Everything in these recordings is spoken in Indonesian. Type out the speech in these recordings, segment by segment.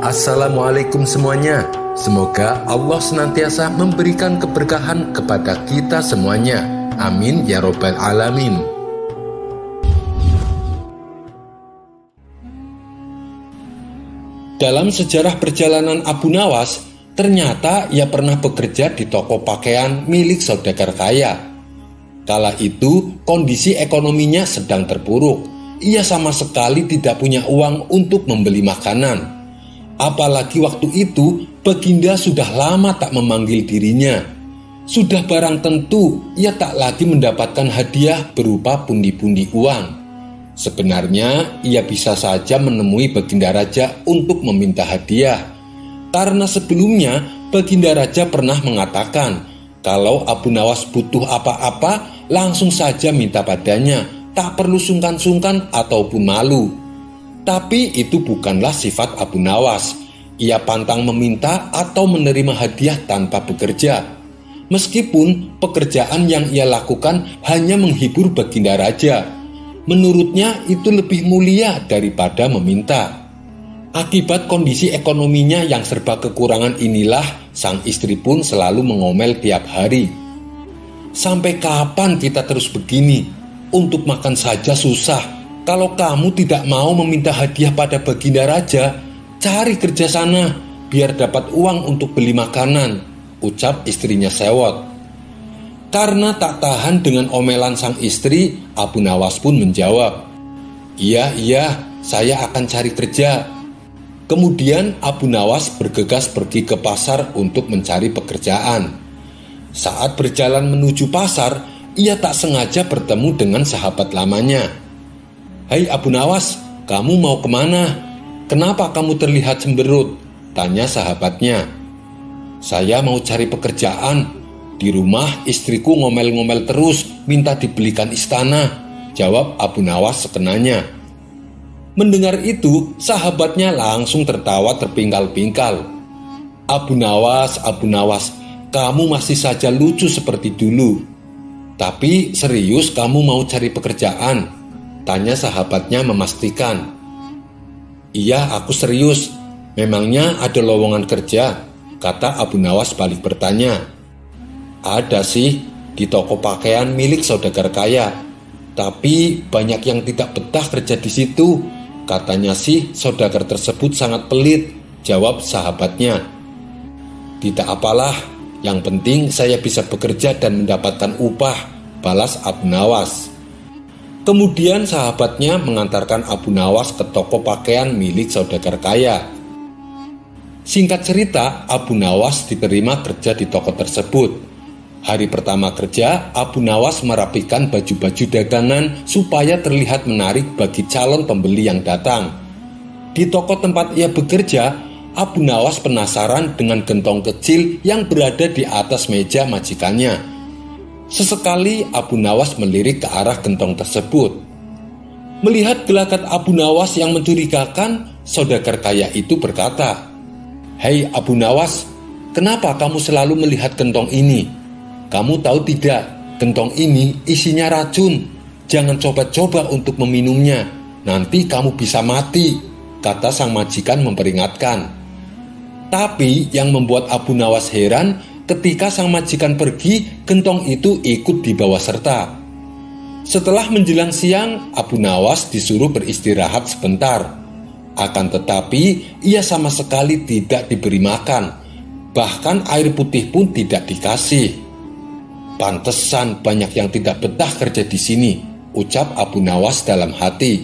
Assalamualaikum semuanya. Semoga Allah senantiasa memberikan keberkahan kepada kita semuanya. Amin ya Robbal 'Alamin. Dalam sejarah perjalanan Abu Nawas, ternyata ia pernah bekerja di toko pakaian milik saudagar kaya. Kala itu, kondisi ekonominya sedang terpuruk. Ia sama sekali tidak punya uang untuk membeli makanan. Apalagi waktu itu Baginda sudah lama tak memanggil dirinya. Sudah barang tentu ia tak lagi mendapatkan hadiah berupa pundi-pundi uang. Sebenarnya ia bisa saja menemui Baginda Raja untuk meminta hadiah. Karena sebelumnya Baginda Raja pernah mengatakan kalau Abu Nawas butuh apa-apa langsung saja minta padanya, tak perlu sungkan-sungkan ataupun malu. Tapi itu bukanlah sifat Abu Nawas. Ia pantang meminta atau menerima hadiah tanpa bekerja. Meskipun pekerjaan yang ia lakukan hanya menghibur baginda raja, menurutnya itu lebih mulia daripada meminta. Akibat kondisi ekonominya yang serba kekurangan inilah, sang istri pun selalu mengomel tiap hari. Sampai kapan kita terus begini? Untuk makan saja susah, kalau kamu tidak mau meminta hadiah pada baginda raja, cari kerja sana biar dapat uang untuk beli makanan, ucap istrinya Sewot. Karena tak tahan dengan omelan sang istri, Abu Nawas pun menjawab, Iya, iya, saya akan cari kerja. Kemudian Abu Nawas bergegas pergi ke pasar untuk mencari pekerjaan. Saat berjalan menuju pasar, ia tak sengaja bertemu dengan sahabat lamanya, Hai Abu Nawas, kamu mau ke mana? Kenapa kamu terlihat cemberut? Tanya sahabatnya. Saya mau cari pekerjaan. Di rumah istriku ngomel-ngomel terus, minta dibelikan istana. Jawab Abu Nawas sekenanya. Mendengar itu, sahabatnya langsung tertawa terpingkal-pingkal. Abu Nawas, Abu Nawas, kamu masih saja lucu seperti dulu. Tapi serius kamu mau cari pekerjaan? Tanya sahabatnya memastikan. Iya, aku serius. Memangnya ada lowongan kerja? Kata Abu Nawas balik bertanya. Ada sih, di toko pakaian milik saudagar kaya. Tapi banyak yang tidak betah kerja di situ. Katanya sih saudagar tersebut sangat pelit, jawab sahabatnya. Tidak apalah, yang penting saya bisa bekerja dan mendapatkan upah, balas Abu Nawas. Kemudian sahabatnya mengantarkan Abu Nawas ke toko pakaian milik saudagar kaya. Singkat cerita, Abu Nawas diterima kerja di toko tersebut. Hari pertama kerja, Abu Nawas merapikan baju-baju dagangan supaya terlihat menarik bagi calon pembeli yang datang. Di toko tempat ia bekerja, Abu Nawas penasaran dengan gentong kecil yang berada di atas meja majikannya. Sesekali Abu Nawas melirik ke arah gentong tersebut. Melihat gelagat Abu Nawas yang mencurigakan, saudagar kaya itu berkata, Hei Abu Nawas, kenapa kamu selalu melihat gentong ini? Kamu tahu tidak, gentong ini isinya racun. Jangan coba-coba untuk meminumnya, nanti kamu bisa mati, kata sang majikan memperingatkan. Tapi yang membuat Abu Nawas heran Ketika sang majikan pergi, gentong itu ikut dibawa serta. Setelah menjelang siang, Abu Nawas disuruh beristirahat sebentar. Akan tetapi, ia sama sekali tidak diberi makan. Bahkan air putih pun tidak dikasih. Pantesan banyak yang tidak betah kerja di sini, ucap Abu Nawas dalam hati.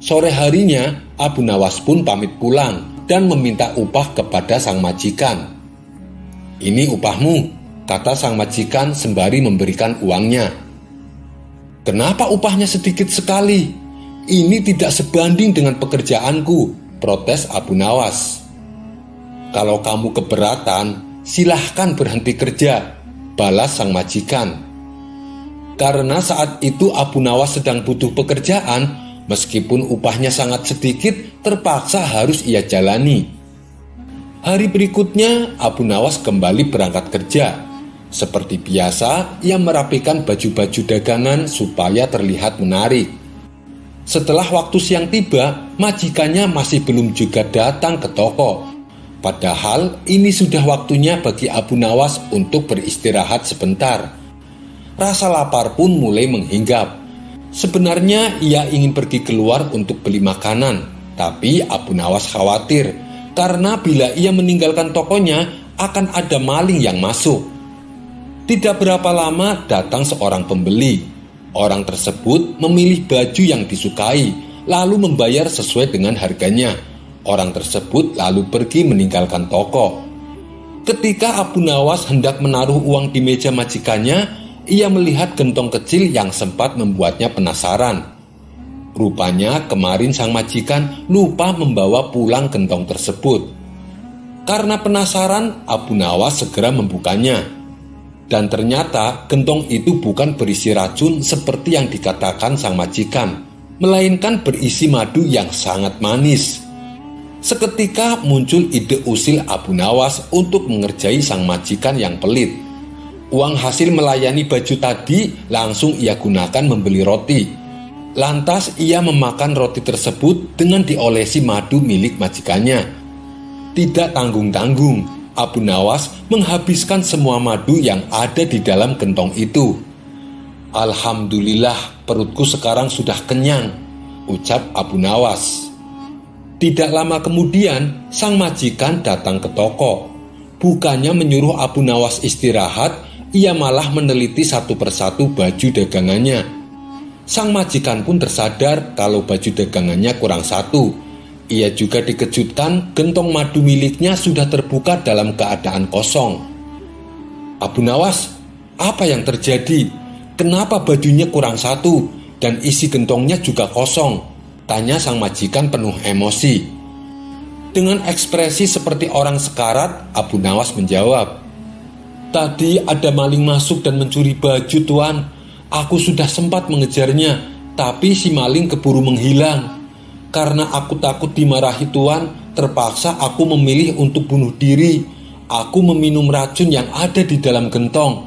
Sore harinya, Abu Nawas pun pamit pulang dan meminta upah kepada sang majikan. Ini upahmu, kata sang majikan sembari memberikan uangnya. Kenapa upahnya sedikit sekali? Ini tidak sebanding dengan pekerjaanku, protes Abu Nawas. Kalau kamu keberatan, silahkan berhenti kerja, balas sang majikan. Karena saat itu Abu Nawas sedang butuh pekerjaan, meskipun upahnya sangat sedikit, terpaksa harus ia jalani. Hari berikutnya, Abu Nawas kembali berangkat kerja. Seperti biasa, ia merapikan baju-baju dagangan supaya terlihat menarik. Setelah waktu siang tiba, majikannya masih belum juga datang ke toko. Padahal ini sudah waktunya bagi Abu Nawas untuk beristirahat sebentar. Rasa lapar pun mulai menghinggap. Sebenarnya ia ingin pergi keluar untuk beli makanan, tapi Abu Nawas khawatir karena bila ia meninggalkan tokonya akan ada maling yang masuk. Tidak berapa lama datang seorang pembeli Orang tersebut memilih baju yang disukai, lalu membayar sesuai dengan harganya. Orang tersebut lalu pergi meninggalkan toko. Ketika Abu Nawas hendak menaruh uang di meja majikannya, ia melihat gentong kecil yang sempat membuatnya penasaran. Rupanya kemarin sang majikan lupa membawa pulang gentong tersebut. Karena penasaran, Abu Nawas segera membukanya. Dan ternyata gentong itu bukan berisi racun seperti yang dikatakan sang majikan, melainkan berisi madu yang sangat manis. Seketika muncul ide usil Abu Nawas untuk mengerjai sang majikan yang pelit. Uang hasil melayani baju tadi langsung ia gunakan membeli roti. Lantas ia memakan roti tersebut dengan diolesi madu milik majikannya. Tidak tanggung-tanggung, Abu Nawas menghabiskan semua madu yang ada di dalam gentong itu. Alhamdulillah perutku sekarang sudah kenyang, ucap Abu Nawas. Tidak lama kemudian, sang majikan datang ke toko. Bukannya menyuruh Abu Nawas istirahat, ia malah meneliti satu persatu baju dagangannya. Sang majikan pun tersadar kalau baju dagangannya kurang satu, ia juga dikejutkan gentong madu miliknya sudah terbuka dalam keadaan kosong. Abu Nawas, apa yang terjadi? Kenapa bajunya kurang satu dan isi gentongnya juga kosong? Tanya sang majikan penuh emosi. Dengan ekspresi seperti orang sekarat, Abu Nawas menjawab, Tadi ada maling masuk dan mencuri baju tuan. Aku sudah sempat mengejarnya, tapi si maling keburu menghilang. Karena aku takut dimarahi Tuhan, terpaksa aku memilih untuk bunuh diri. Aku meminum racun yang ada di dalam gentong.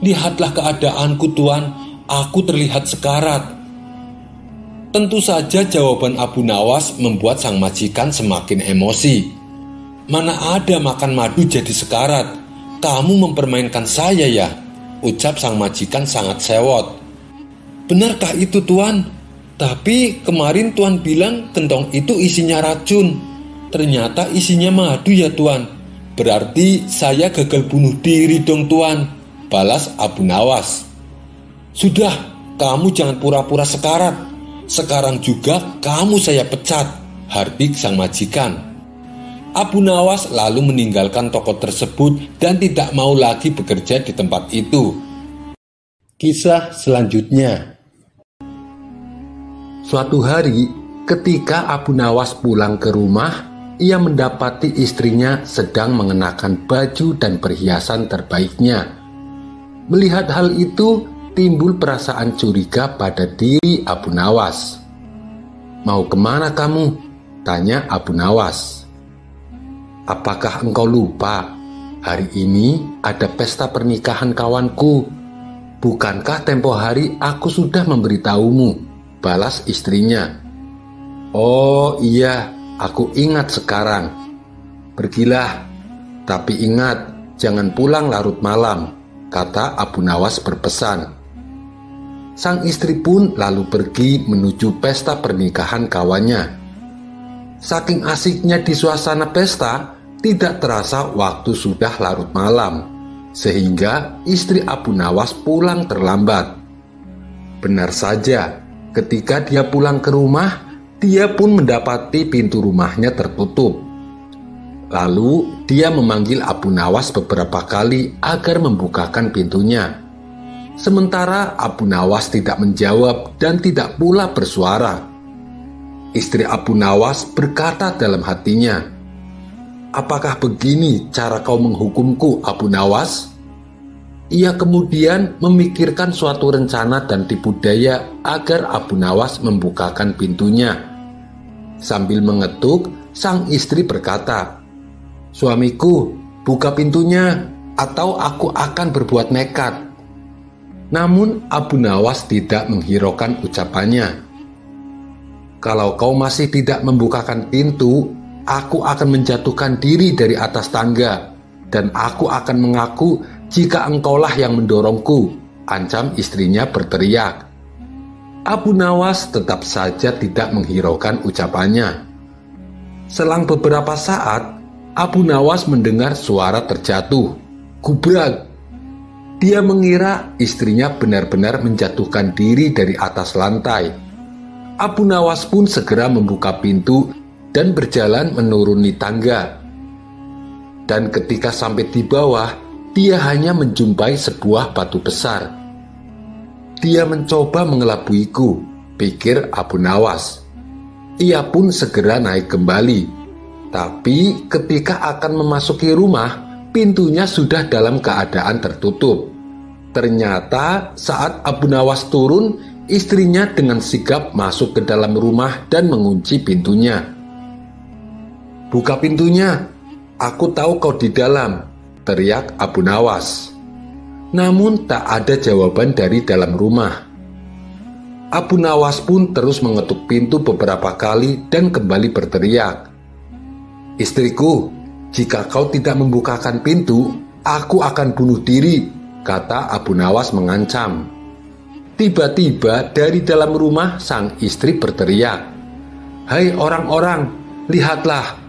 Lihatlah keadaanku Tuhan, aku terlihat sekarat. Tentu saja jawaban Abu Nawas membuat sang majikan semakin emosi. Mana ada makan madu jadi sekarat? Kamu mempermainkan saya ya? Ucap sang majikan sangat sewot. Benarkah itu tuan? Tapi kemarin Tuan bilang kentong itu isinya racun. Ternyata isinya madu ya Tuan. Berarti saya gagal bunuh diri dong Tuan. Balas Abu Nawas. Sudah, kamu jangan pura-pura sekarat. Sekarang juga kamu saya pecat. Hardik sang majikan. Abu Nawas lalu meninggalkan toko tersebut dan tidak mau lagi bekerja di tempat itu. Kisah selanjutnya Suatu hari, ketika Abu Nawas pulang ke rumah, ia mendapati istrinya sedang mengenakan baju dan perhiasan terbaiknya. Melihat hal itu, timbul perasaan curiga pada diri Abu Nawas. "Mau ke mana kamu?" tanya Abu Nawas. "Apakah engkau lupa? Hari ini ada pesta pernikahan kawanku. Bukankah tempo hari aku sudah memberitahumu?" Balas istrinya. Oh iya, aku ingat sekarang. Pergilah, tapi ingat jangan pulang larut malam, kata Abu Nawas berpesan. Sang istri pun lalu pergi menuju pesta pernikahan kawannya. Saking asiknya di suasana pesta, tidak terasa waktu sudah larut malam, sehingga istri Abu Nawas pulang terlambat. Benar saja, Ketika dia pulang ke rumah, dia pun mendapati pintu rumahnya tertutup. Lalu dia memanggil Abu Nawas beberapa kali agar membukakan pintunya. Sementara Abu Nawas tidak menjawab dan tidak pula bersuara. Istri Abu Nawas berkata dalam hatinya, "Apakah begini cara kau menghukumku, Abu Nawas?" Ia kemudian memikirkan suatu rencana dan tipu daya agar Abu Nawas membukakan pintunya. Sambil mengetuk, sang istri berkata, "Suamiku, buka pintunya, atau aku akan berbuat nekat." Namun Abu Nawas tidak menghiraukan ucapannya. Kalau kau masih tidak membukakan pintu, aku akan menjatuhkan diri dari atas tangga, dan aku akan mengaku jika engkaulah yang mendorongku. Ancam istrinya berteriak. Abu Nawas tetap saja tidak menghiraukan ucapannya. Selang beberapa saat, Abu Nawas mendengar suara terjatuh. Kubrak! Dia mengira istrinya benar-benar menjatuhkan diri dari atas lantai. Abu Nawas pun segera membuka pintu dan berjalan menuruni tangga. Dan ketika sampai di bawah, dia hanya menjumpai sebuah batu besar. Dia mencoba mengelabuiku, pikir Abu Nawas. Ia pun segera naik kembali. Tapi ketika akan memasuki rumah, pintunya sudah dalam keadaan tertutup. Ternyata saat Abu Nawas turun, istrinya dengan sigap masuk ke dalam rumah dan mengunci pintunya. Buka pintunya, aku tahu kau di dalam, teriak Abu Nawas. Namun tak ada jawaban dari dalam rumah. Abu Nawas pun terus mengetuk pintu beberapa kali dan kembali berteriak. Istriku, jika kau tidak membukakan pintu, aku akan bunuh diri, kata Abu Nawas mengancam. Tiba-tiba dari dalam rumah sang istri berteriak, Hai orang-orang, lihatlah,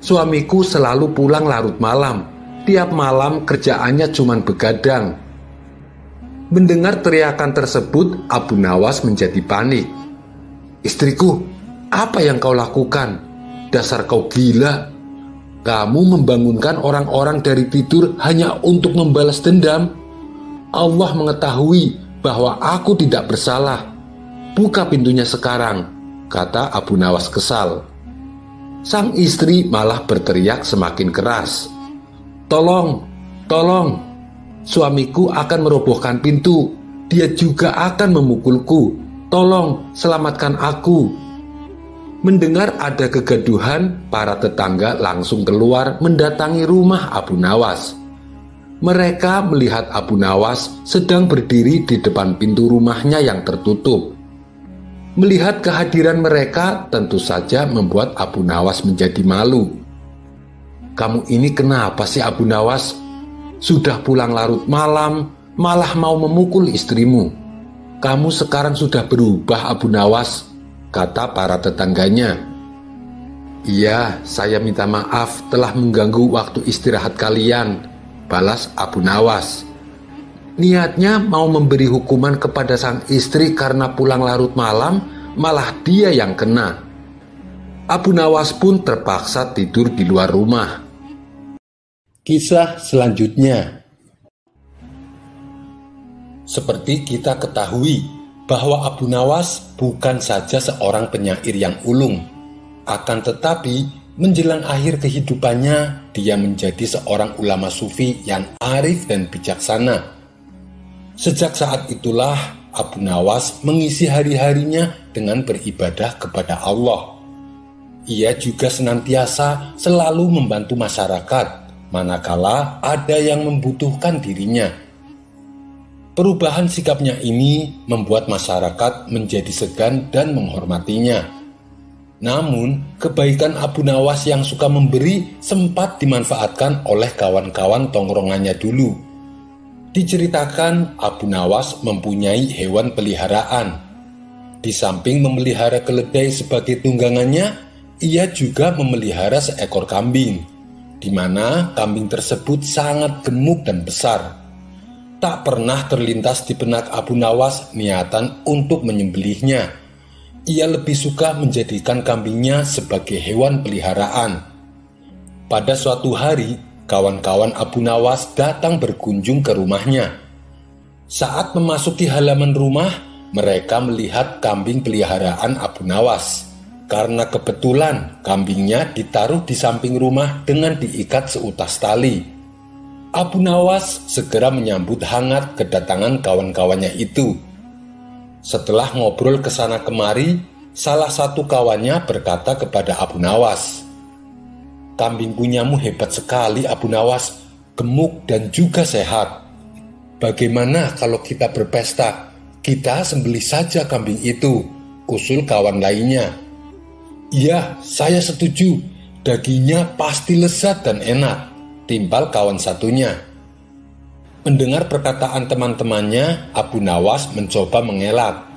suamiku selalu pulang larut malam. Tiap malam kerjaannya cuma begadang, Mendengar teriakan tersebut, Abu Nawas menjadi panik. Istriku, apa yang kau lakukan? Dasar kau gila. Kamu membangunkan orang-orang dari tidur hanya untuk membalas dendam. Allah mengetahui bahwa aku tidak bersalah. Buka pintunya sekarang, kata Abu Nawas kesal. Sang istri malah berteriak semakin keras. Tolong, tolong, Suamiku akan merobohkan pintu. Dia juga akan memukulku. Tolong selamatkan aku. Mendengar ada kegaduhan, para tetangga langsung keluar mendatangi rumah Abu Nawas. Mereka melihat Abu Nawas sedang berdiri di depan pintu rumahnya yang tertutup. Melihat kehadiran mereka tentu saja membuat Abu Nawas menjadi malu. Kamu ini kenapa sih Abu Nawas? Sudah pulang larut malam, malah mau memukul istrimu. Kamu sekarang sudah berubah Abu Nawas, kata para tetangganya. Iya, saya minta maaf telah mengganggu waktu istirahat kalian, balas Abu Nawas. Niatnya mau memberi hukuman kepada sang istri karena pulang larut malam, malah dia yang kena. Abu Nawas pun terpaksa tidur di luar rumah. Kisah selanjutnya Seperti kita ketahui bahwa Abu Nawas bukan saja seorang penyair yang ulung, akan tetapi menjelang akhir kehidupannya dia menjadi seorang ulama sufi yang arif dan bijaksana. Sejak saat itulah Abu Nawas mengisi hari-harinya dengan beribadah kepada Allah. Ia juga senantiasa selalu membantu masyarakat manakala ada yang membutuhkan dirinya. Perubahan sikapnya ini membuat masyarakat menjadi segan dan menghormatinya. Namun, kebaikan Abu Nawas yang suka memberi sempat dimanfaatkan oleh kawan-kawan tongrongannya dulu. Diceritakan Abu Nawas mempunyai hewan peliharaan. Di samping memelihara keledai sebagai tunggangannya, ia juga memelihara seekor kambing di mana kambing tersebut sangat gemuk dan besar. Tak pernah terlintas di benak Abu Nawas niatan untuk menyembelihnya. Ia lebih suka menjadikan kambingnya sebagai hewan peliharaan. Pada suatu hari, kawan-kawan Abu Nawas datang berkunjung ke rumahnya. Saat memasuki halaman rumah, mereka melihat kambing peliharaan Abu Nawas karena kebetulan kambingnya ditaruh di samping rumah dengan diikat seutas tali. Abu Nawas segera menyambut hangat kedatangan kawan-kawannya itu. Setelah ngobrol ke sana kemari, salah satu kawannya berkata kepada Abu Nawas, Kambing punyamu hebat sekali Abu Nawas, gemuk dan juga sehat. Bagaimana kalau kita berpesta? Kita sembelih saja kambing itu, usul kawan lainnya. Iya, saya setuju. Dagingnya pasti lezat dan enak. Timbal kawan satunya. Mendengar perkataan teman-temannya, Abu Nawas mencoba mengelak.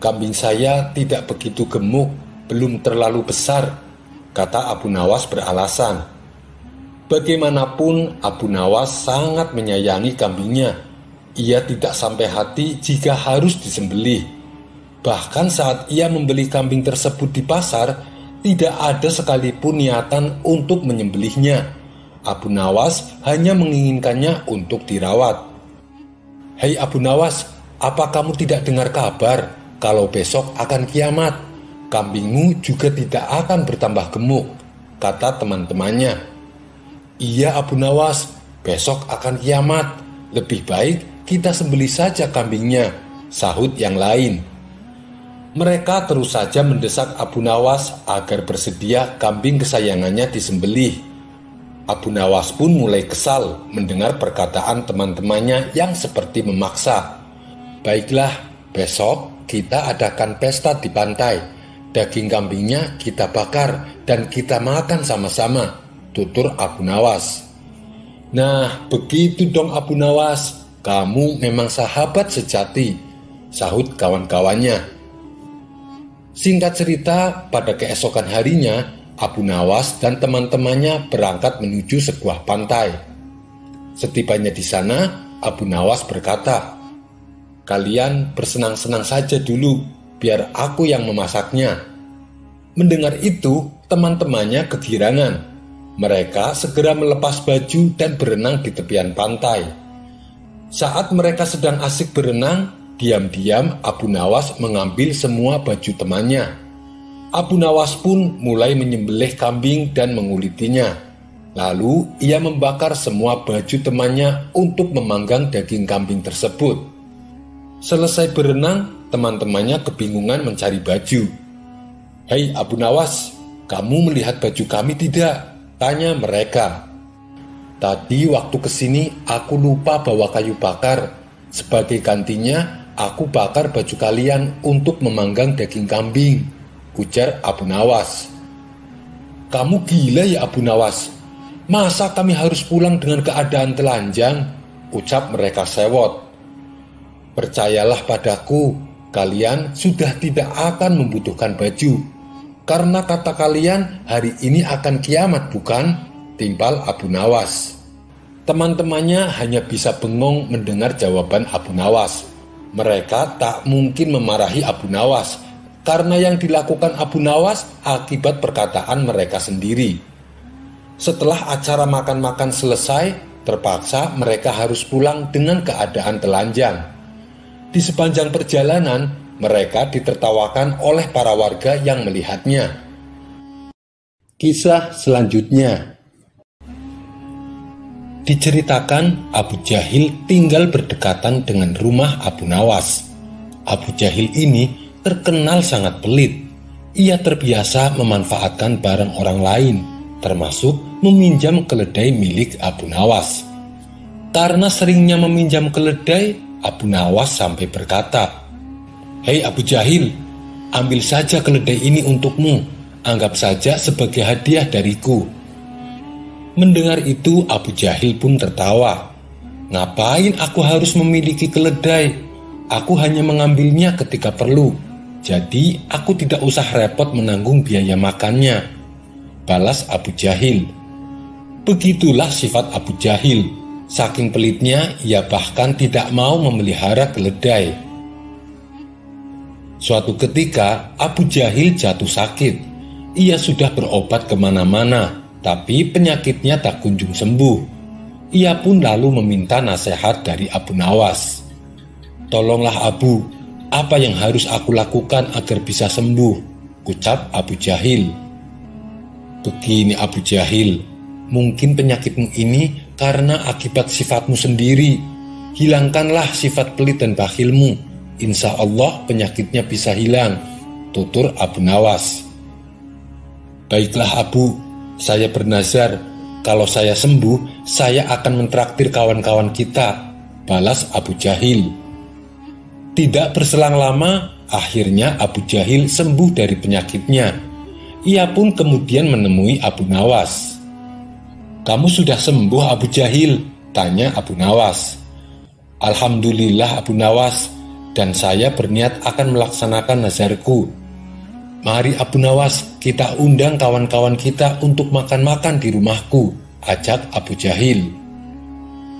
Kambing saya tidak begitu gemuk, belum terlalu besar, kata Abu Nawas beralasan. Bagaimanapun, Abu Nawas sangat menyayangi kambingnya ia tidak sampai hati jika harus disembelih. Bahkan saat ia membeli kambing tersebut di pasar, tidak ada sekalipun niatan untuk menyembelihnya. Abu Nawas hanya menginginkannya untuk dirawat. Hei Abu Nawas, apa kamu tidak dengar kabar kalau besok akan kiamat? Kambingmu juga tidak akan bertambah gemuk, kata teman-temannya. Iya Abu Nawas, besok akan kiamat. Lebih baik kita sembeli saja kambingnya, sahut yang lain. Mereka terus saja mendesak Abu Nawas agar bersedia kambing kesayangannya disembelih. Abu Nawas pun mulai kesal mendengar perkataan teman-temannya yang seperti memaksa. Baiklah, besok kita adakan pesta di pantai. Daging kambingnya kita bakar dan kita makan sama-sama, tutur Abu Nawas. Nah, begitu dong Abu Nawas, kamu memang sahabat sejati, sahut kawan-kawannya. Singkat cerita, pada keesokan harinya, Abu Nawas dan teman-temannya berangkat menuju sebuah pantai. Setibanya di sana, Abu Nawas berkata, "Kalian bersenang-senang saja dulu, biar aku yang memasaknya." Mendengar itu, teman-temannya kegirangan. Mereka segera melepas baju dan berenang di tepian pantai. Saat mereka sedang asik berenang, diam-diam Abu Nawas mengambil semua baju temannya. Abu Nawas pun mulai menyembelih kambing dan mengulitinya. Lalu ia membakar semua baju temannya untuk memanggang daging kambing tersebut. Selesai berenang, teman-temannya kebingungan mencari baju. Hei Abu Nawas, kamu melihat baju kami tidak? Tanya mereka. Tadi waktu ke sini aku lupa bawa kayu bakar. Sebagai gantinya aku bakar baju kalian untuk memanggang daging kambing. Ujar Abu Nawas. Kamu gila ya Abu Nawas. Masa kami harus pulang dengan keadaan telanjang? Ucap mereka sewot. Percayalah padaku, kalian sudah tidak akan membutuhkan baju. Karena kata kalian hari ini akan kiamat bukan? timpal Abu Nawas. Teman-temannya hanya bisa bengong mendengar jawaban Abu Nawas. Mereka tak mungkin memarahi Abu Nawas karena yang dilakukan Abu Nawas akibat perkataan mereka sendiri. Setelah acara makan-makan selesai, terpaksa mereka harus pulang dengan keadaan telanjang. Di sepanjang perjalanan, mereka ditertawakan oleh para warga yang melihatnya. Kisah selanjutnya Diceritakan Abu Jahil tinggal berdekatan dengan rumah Abu Nawas. Abu Jahil ini terkenal sangat pelit. Ia terbiasa memanfaatkan barang orang lain, termasuk meminjam keledai milik Abu Nawas. Karena seringnya meminjam keledai, Abu Nawas sampai berkata, Hei Abu Jahil, ambil saja keledai ini untukmu, anggap saja sebagai hadiah dariku. Mendengar itu Abu Jahil pun tertawa. Ngapain aku harus memiliki keledai? Aku hanya mengambilnya ketika perlu. Jadi aku tidak usah repot menanggung biaya makannya. Balas Abu Jahil. Begitulah sifat Abu Jahil. Saking pelitnya, ia bahkan tidak mau memelihara keledai. Suatu ketika, Abu Jahil jatuh sakit. Ia sudah berobat ke mana-mana, tapi penyakitnya tak kunjung sembuh. Ia pun lalu meminta nasihat dari Abu Nawas. Tolonglah Abu, apa yang harus aku lakukan agar bisa sembuh? Ucap Abu Jahil. Begini Abu Jahil, mungkin penyakitmu ini karena akibat sifatmu sendiri. Hilangkanlah sifat pelit dan bakhilmu. Insya Allah penyakitnya bisa hilang. Tutur Abu Nawas. Baiklah Abu, saya bernazar, kalau saya sembuh, saya akan mentraktir kawan-kawan kita, balas Abu Jahil. Tidak berselang lama, akhirnya Abu Jahil sembuh dari penyakitnya. Ia pun kemudian menemui Abu Nawas. Kamu sudah sembuh Abu Jahil? Tanya Abu Nawas. Alhamdulillah Abu Nawas, dan saya berniat akan melaksanakan nazarku. Mari Abu Nawas, kita undang kawan-kawan kita untuk makan-makan di rumahku, ajak Abu Jahil.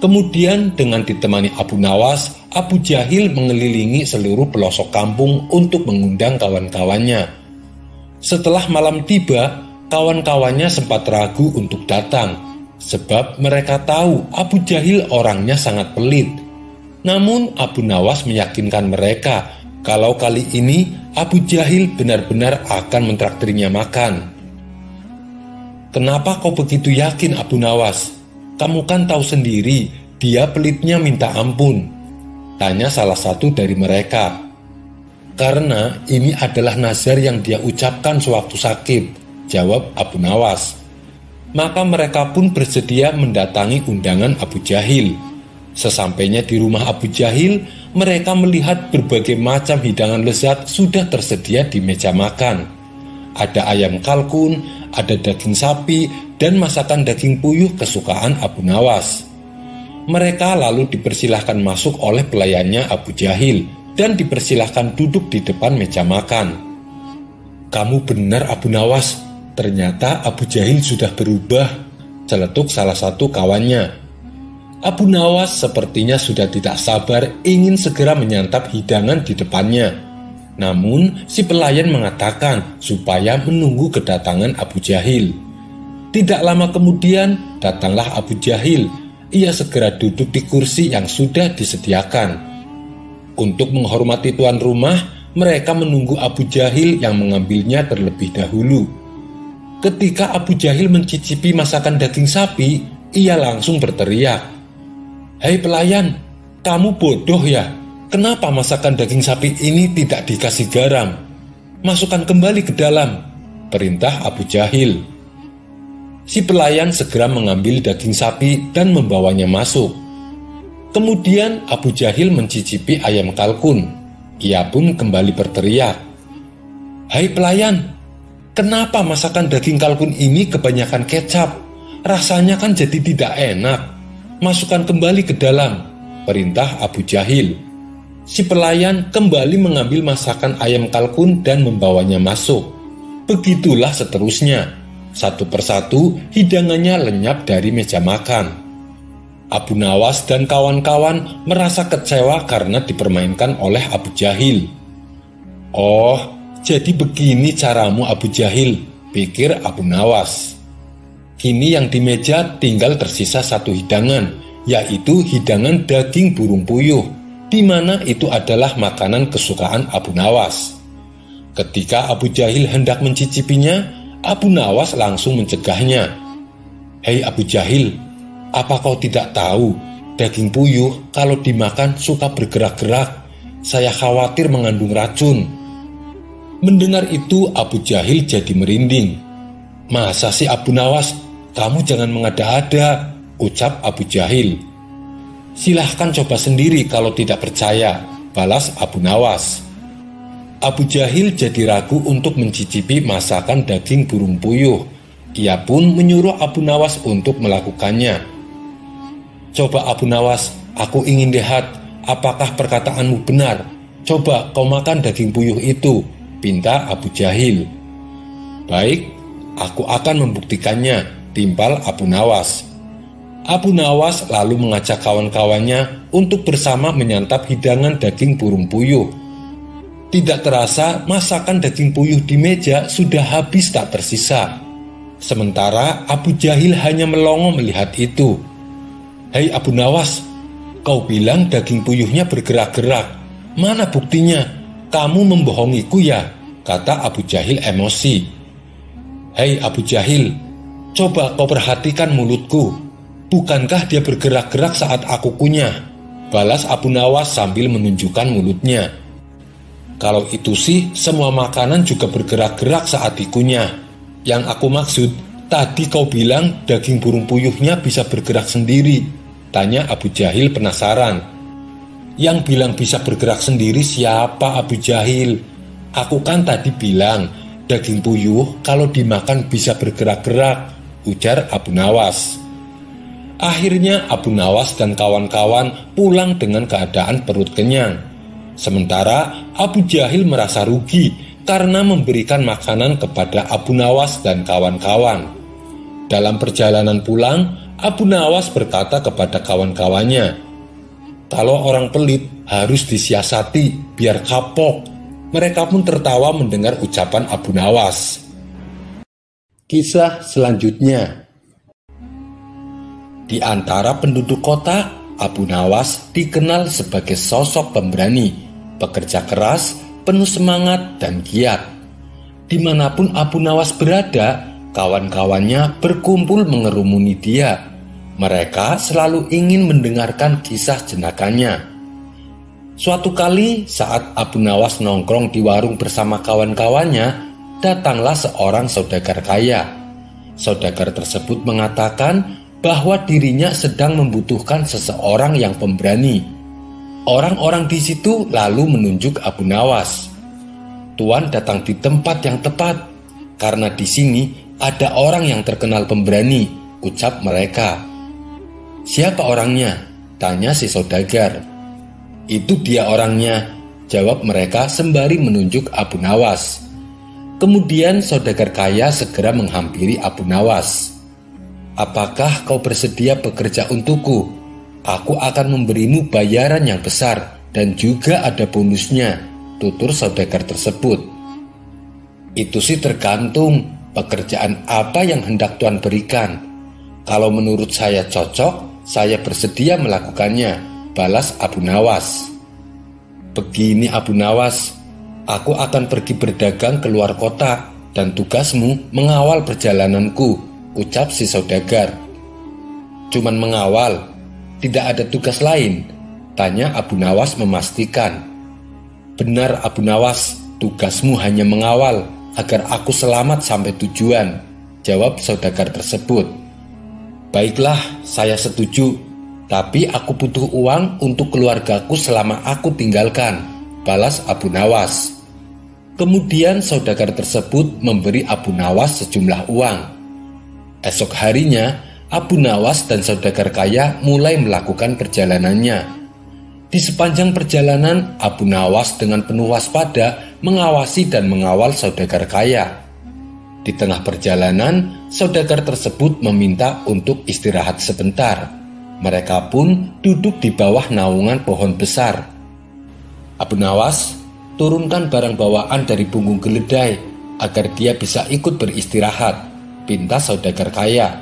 Kemudian dengan ditemani Abu Nawas, Abu Jahil mengelilingi seluruh pelosok kampung untuk mengundang kawan-kawannya. Setelah malam tiba, kawan-kawannya sempat ragu untuk datang sebab mereka tahu Abu Jahil orangnya sangat pelit. Namun Abu Nawas meyakinkan mereka kalau kali ini Abu Jahil benar-benar akan mentraktirnya makan. Kenapa kau begitu yakin Abu Nawas? Kamu kan tahu sendiri dia pelitnya minta ampun. Tanya salah satu dari mereka. Karena ini adalah nazar yang dia ucapkan sewaktu sakit, jawab Abu Nawas maka mereka pun bersedia mendatangi undangan Abu Jahil. Sesampainya di rumah Abu Jahil, mereka melihat berbagai macam hidangan lezat sudah tersedia di meja makan. Ada ayam kalkun, ada daging sapi, dan masakan daging puyuh kesukaan Abu Nawas. Mereka lalu dipersilahkan masuk oleh pelayannya Abu Jahil dan dipersilahkan duduk di depan meja makan. Kamu benar Abu Nawas, Ternyata Abu Jahil sudah berubah, celetuk salah satu kawannya. Abu Nawas sepertinya sudah tidak sabar ingin segera menyantap hidangan di depannya. Namun si pelayan mengatakan supaya menunggu kedatangan Abu Jahil. Tidak lama kemudian datanglah Abu Jahil. Ia segera duduk di kursi yang sudah disediakan. Untuk menghormati tuan rumah, mereka menunggu Abu Jahil yang mengambilnya terlebih dahulu. Ketika Abu Jahil mencicipi masakan daging sapi, ia langsung berteriak, "Hei pelayan, kamu bodoh ya? Kenapa masakan daging sapi ini tidak dikasih garam? Masukkan kembali ke dalam." Perintah Abu Jahil. Si pelayan segera mengambil daging sapi dan membawanya masuk. Kemudian Abu Jahil mencicipi ayam kalkun. Ia pun kembali berteriak, "Hai pelayan, Kenapa masakan daging kalkun ini kebanyakan kecap? Rasanya kan jadi tidak enak. Masukkan kembali ke dalam, perintah Abu Jahil. Si pelayan kembali mengambil masakan ayam kalkun dan membawanya masuk. Begitulah seterusnya. Satu persatu hidangannya lenyap dari meja makan. Abu Nawas dan kawan-kawan merasa kecewa karena dipermainkan oleh Abu Jahil. Oh, jadi begini caramu Abu Jahil, pikir Abu Nawas. Kini yang di meja tinggal tersisa satu hidangan, yaitu hidangan daging burung puyuh, di mana itu adalah makanan kesukaan Abu Nawas. Ketika Abu Jahil hendak mencicipinya, Abu Nawas langsung mencegahnya. Hei Abu Jahil, apa kau tidak tahu daging puyuh kalau dimakan suka bergerak-gerak? Saya khawatir mengandung racun. Mendengar itu Abu Jahil jadi merinding. Masa sih Abu Nawas, kamu jangan mengada-ada, ucap Abu Jahil. Silahkan coba sendiri kalau tidak percaya, balas Abu Nawas. Abu Jahil jadi ragu untuk mencicipi masakan daging burung puyuh. Ia pun menyuruh Abu Nawas untuk melakukannya. Coba Abu Nawas, aku ingin lihat apakah perkataanmu benar. Coba kau makan daging puyuh itu, pinta Abu Jahil. Baik, aku akan membuktikannya, timpal Abu Nawas. Abu Nawas lalu mengajak kawan-kawannya untuk bersama menyantap hidangan daging burung puyuh. Tidak terasa masakan daging puyuh di meja sudah habis tak tersisa. Sementara Abu Jahil hanya melongo melihat itu. Hei Abu Nawas, kau bilang daging puyuhnya bergerak-gerak. Mana buktinya? Kamu membohongiku ya, kata Abu Jahil emosi. Hei Abu Jahil, coba kau perhatikan mulutku. Bukankah dia bergerak-gerak saat aku kunyah? Balas Abu Nawas sambil menunjukkan mulutnya. Kalau itu sih, semua makanan juga bergerak-gerak saat dikunyah. Yang aku maksud, tadi kau bilang daging burung puyuhnya bisa bergerak sendiri. Tanya Abu Jahil penasaran. Yang bilang bisa bergerak sendiri siapa Abu Jahil? Aku kan tadi bilang Daging puyuh kalau dimakan bisa bergerak-gerak, ujar Abu Nawas. Akhirnya Abu Nawas dan kawan-kawan pulang dengan keadaan perut kenyang. Sementara Abu Jahil merasa rugi karena memberikan makanan kepada Abu Nawas dan kawan-kawan. Dalam perjalanan pulang, Abu Nawas berkata kepada kawan-kawannya, "Kalau orang pelit harus disiasati biar kapok." Mereka pun tertawa mendengar ucapan Abu Nawas. Kisah selanjutnya di antara penduduk kota, Abu Nawas dikenal sebagai sosok pemberani, pekerja keras, penuh semangat dan giat. Di mana pun Abu Nawas berada, kawan-kawannya berkumpul mengerumuni dia. Mereka selalu ingin mendengarkan kisah jenakanya. Suatu kali saat Abu Nawas nongkrong di warung bersama kawan-kawannya, datanglah seorang saudagar kaya. Saudagar tersebut mengatakan bahwa dirinya sedang membutuhkan seseorang yang pemberani. Orang-orang di situ lalu menunjuk Abu Nawas. Tuan datang di tempat yang tepat karena di sini ada orang yang terkenal pemberani, ucap mereka. Siapa orangnya? Tanya si saudagar. Itu dia orangnya, jawab mereka sembari menunjuk Abu Nawas. Kemudian saudagar kaya segera menghampiri Abu Nawas. Apakah kau bersedia bekerja untukku? Aku akan memberimu bayaran yang besar dan juga ada bonusnya, tutur saudagar tersebut. Itu sih tergantung pekerjaan apa yang hendak Tuan berikan. Kalau menurut saya cocok, saya bersedia melakukannya, balas Abu Nawas. Begini Abu Nawas, aku akan pergi berdagang ke luar kota dan tugasmu mengawal perjalananku ucap si saudagar. Cuman mengawal, tidak ada tugas lain, tanya Abu Nawas memastikan. Benar Abu Nawas, tugasmu hanya mengawal agar aku selamat sampai tujuan, jawab saudagar tersebut. Baiklah, saya setuju, tapi aku butuh uang untuk keluargaku selama aku tinggalkan, balas Abu Nawas. Kemudian saudagar tersebut memberi Abu Nawas sejumlah uang. Esok harinya, Abu Nawas dan saudagar kaya mulai melakukan perjalanannya. Di sepanjang perjalanan, Abu Nawas dengan penuh waspada mengawasi dan mengawal saudagar kaya. Di tengah perjalanan, saudagar tersebut meminta untuk istirahat sebentar. Mereka pun duduk di bawah naungan pohon besar. Abu Nawas turunkan barang bawaan dari punggung keledai agar dia bisa ikut beristirahat pinta saudagar kaya.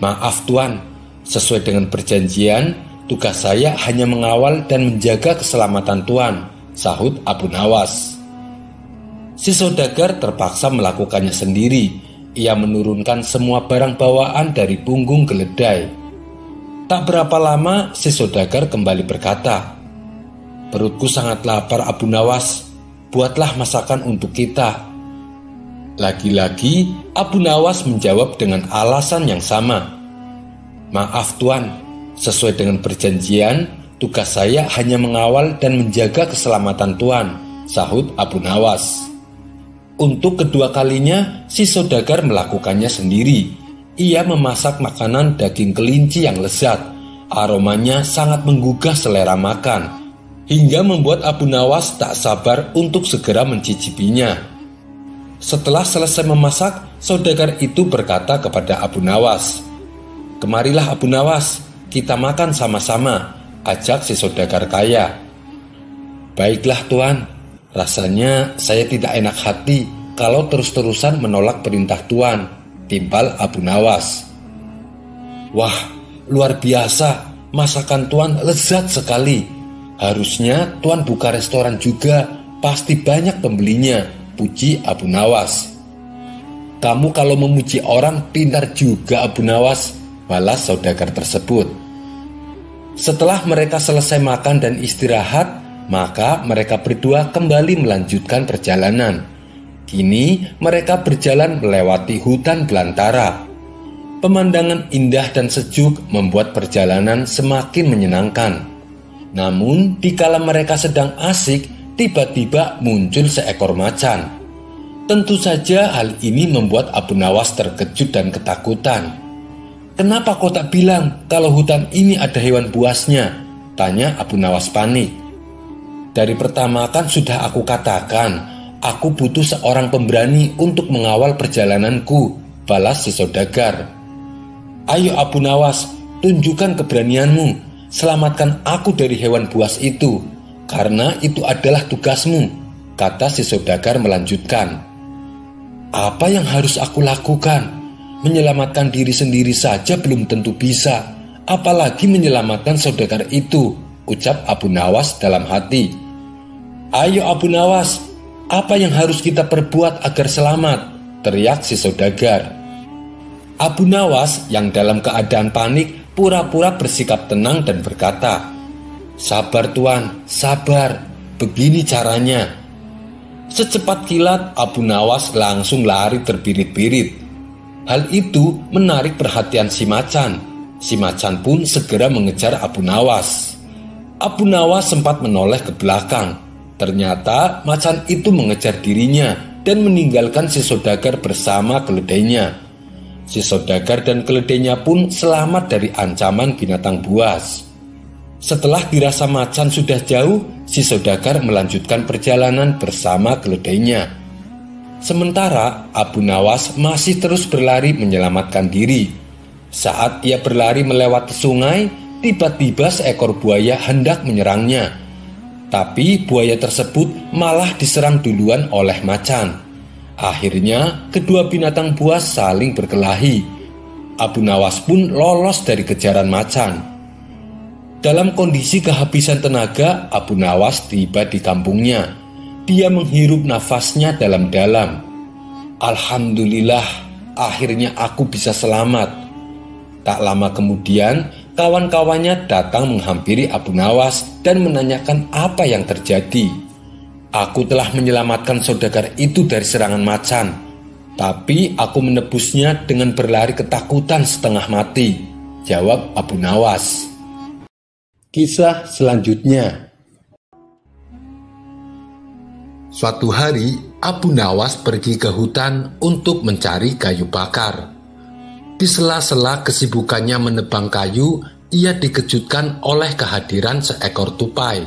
Maaf tuan, sesuai dengan perjanjian, tugas saya hanya mengawal dan menjaga keselamatan tuan, sahut Abu Nawas. Si saudagar terpaksa melakukannya sendiri. Ia menurunkan semua barang bawaan dari punggung keledai. Tak berapa lama, si saudagar kembali berkata, Perutku sangat lapar Abu Nawas, buatlah masakan untuk kita lagi-lagi Abu Nawas menjawab dengan alasan yang sama. Maaf tuan, sesuai dengan perjanjian, tugas saya hanya mengawal dan menjaga keselamatan tuan, sahut Abu Nawas. Untuk kedua kalinya, si saudagar melakukannya sendiri. Ia memasak makanan daging kelinci yang lezat. Aromanya sangat menggugah selera makan, hingga membuat Abu Nawas tak sabar untuk segera mencicipinya. Setelah selesai memasak, saudagar itu berkata kepada Abu Nawas, Kemarilah Abu Nawas, kita makan sama-sama, ajak si saudagar kaya. Baiklah tuan, rasanya saya tidak enak hati kalau terus-terusan menolak perintah tuan, timpal Abu Nawas. Wah, luar biasa, masakan tuan lezat sekali. Harusnya tuan buka restoran juga, pasti banyak pembelinya, puji Abu Nawas. Kamu kalau memuji orang pintar juga Abu Nawas, balas saudagar tersebut. Setelah mereka selesai makan dan istirahat, maka mereka berdua kembali melanjutkan perjalanan. Kini mereka berjalan melewati hutan belantara. Pemandangan indah dan sejuk membuat perjalanan semakin menyenangkan. Namun, dikala mereka sedang asik, tiba-tiba muncul seekor macan. Tentu saja hal ini membuat Abu Nawas terkejut dan ketakutan. Kenapa kau tak bilang kalau hutan ini ada hewan buasnya? Tanya Abu Nawas panik. Dari pertama kan sudah aku katakan, aku butuh seorang pemberani untuk mengawal perjalananku, balas si saudagar. Ayo Abu Nawas, tunjukkan keberanianmu, selamatkan aku dari hewan buas itu, karena itu adalah tugasmu, kata si saudagar melanjutkan. Apa yang harus aku lakukan? Menyelamatkan diri sendiri saja belum tentu bisa, apalagi menyelamatkan saudagar itu, ucap Abu Nawas dalam hati. Ayo Abu Nawas, apa yang harus kita perbuat agar selamat? Teriak si saudagar. Abu Nawas yang dalam keadaan panik pura-pura bersikap tenang dan berkata, Sabar tuan, sabar, begini caranya. Secepat kilat, Abu Nawas langsung lari terbirit-birit. Hal itu menarik perhatian si macan. Si macan pun segera mengejar Abu Nawas. Abu Nawas sempat menoleh ke belakang. Ternyata macan itu mengejar dirinya dan meninggalkan si sodagar bersama keledainya. Si sodagar dan keledainya pun selamat dari ancaman binatang buas. Setelah dirasa macan sudah jauh, si saudagar melanjutkan perjalanan bersama keledainya. Sementara Abu Nawas masih terus berlari menyelamatkan diri. Saat ia berlari melewati sungai, tiba-tiba seekor buaya hendak menyerangnya. Tapi buaya tersebut malah diserang duluan oleh macan. Akhirnya, kedua binatang buas saling berkelahi. Abu Nawas pun lolos dari kejaran macan. Dalam kondisi kehabisan tenaga, Abu Nawas tiba di kampungnya. Dia menghirup nafasnya dalam-dalam. Alhamdulillah, akhirnya aku bisa selamat. Tak lama kemudian, kawan-kawannya datang menghampiri Abu Nawas dan menanyakan apa yang terjadi. Aku telah menyelamatkan saudagar itu dari serangan macan, tapi aku menebusnya dengan berlari ketakutan setengah mati. Jawab Abu Nawas. Kisah selanjutnya Suatu hari, Abu Nawas pergi ke hutan untuk mencari kayu bakar. Di sela-sela kesibukannya menebang kayu, ia dikejutkan oleh kehadiran seekor tupai.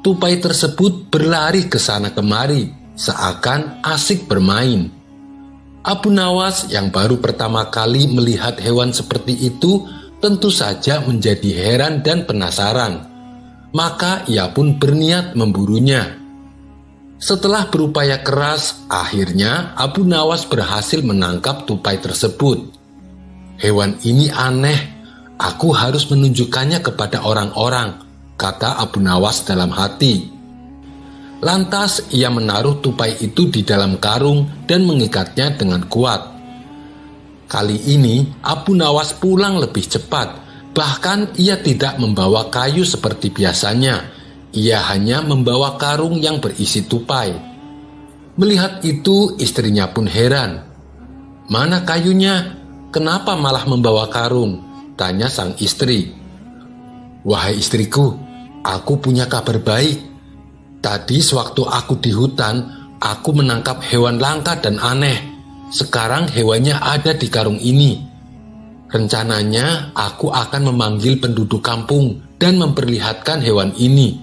Tupai tersebut berlari ke sana kemari, seakan asik bermain. Abu Nawas yang baru pertama kali melihat hewan seperti itu tentu saja menjadi heran dan penasaran. Maka ia pun berniat memburunya. Setelah berupaya keras, akhirnya Abu Nawas berhasil menangkap tupai tersebut. Hewan ini aneh, aku harus menunjukkannya kepada orang-orang, kata Abu Nawas dalam hati. Lantas ia menaruh tupai itu di dalam karung dan mengikatnya dengan kuat. Kali ini Abu Nawas pulang lebih cepat, bahkan ia tidak membawa kayu seperti biasanya. Ia hanya membawa karung yang berisi tupai. Melihat itu, istrinya pun heran. "Mana kayunya? Kenapa malah membawa karung?" tanya sang istri. "Wahai istriku, aku punya kabar baik. Tadi sewaktu aku di hutan, aku menangkap hewan langka dan aneh. Sekarang hewannya ada di karung ini. Rencananya aku akan memanggil penduduk kampung dan memperlihatkan hewan ini.